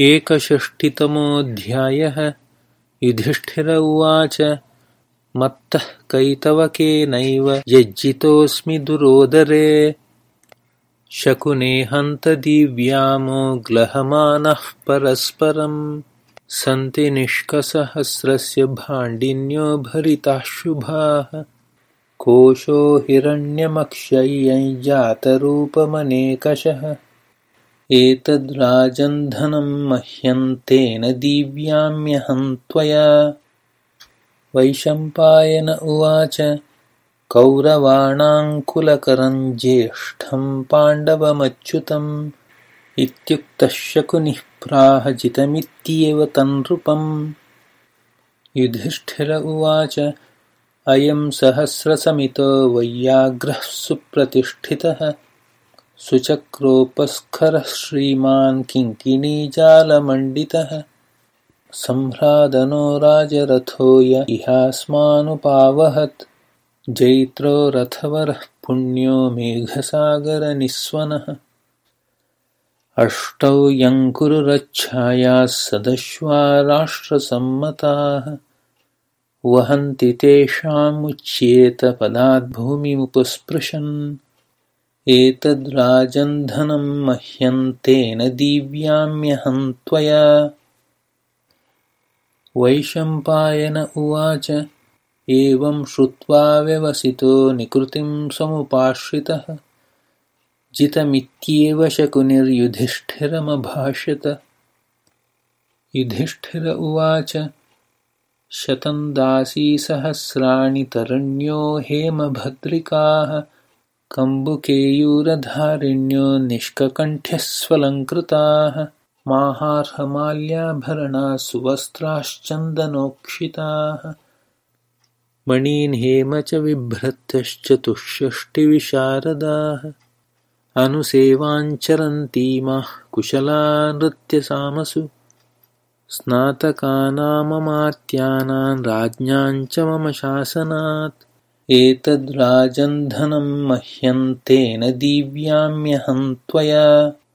एकषष्टितमोऽध्यायः। युधिष्ठिर उवाच मत्तः कैतवकेनैव यज्जितोऽस्मि दुरोदरे। शकुने हन्तदिव्यामो ग्लहमानः परस्परम्। सन्ति निष्कसहस्रस्य भाण्डिन्यो भरिताः शुभाः। कोशो हिरण्यमक्षय्यञ्जातरूपमनेकषः एतद्राजन्धनं मह्यं तेन दीव्याम्यहं वैशम्पायन उवाच कौरवाणाङ्कुलकरं ज्येष्ठं पाण्डवमच्युतम् इत्युक्तः शकुनिः प्राहजितमित्येव तन्नृपम् युधिष्ठिर उवाच अयं सहस्रसमितो वैयाघ्रः सुप्रतिष्ठितः सुचक्रोपस्खरः श्रीमान् किङ्किणीजालमण्डितः। सम्भ्रादनो राजरथो य इहास्मानुपावहत्। जैत्रो रथवरः पुण्यो मेघसागरनिस्वनः। अष्टौ यङ्कुरुरच्छायाः सदश्वा राष्ट्रसम्मताः वहन्ति एतद्राजन्धनं मह्यं तेन दीव्याम्यहं त्वया। वैशम्पायन उवाच एवं श्रुत्वा व्यवसितो निकृतिं समुपाश्रितः। जितमित्येव शकुनिर्युधिष्ठिरमभाषत युधिष्ठिर उवाच शतं दासीसहस्राणि तरण्यो हेमभद्रिकाः कम्बुकेयूरधारिण्यो निष्ककण्ठ्यस्वलङ्कृताः माहार्हमाल्याभरणाः सुवस्त्राश्चन्दनोक्षिताः। मणीन् हेम च बिभ्रत्यश्चतुष्षष्टिविशारदाः अनुसेवाञ्चरन्तीमाः कुशला नृत्यसामसु स्नातकानाममात्यानां राज्ञां च मम शासनात् एतद्राजन्धनं मह्यं तेन दीव्याम्यहं त्वया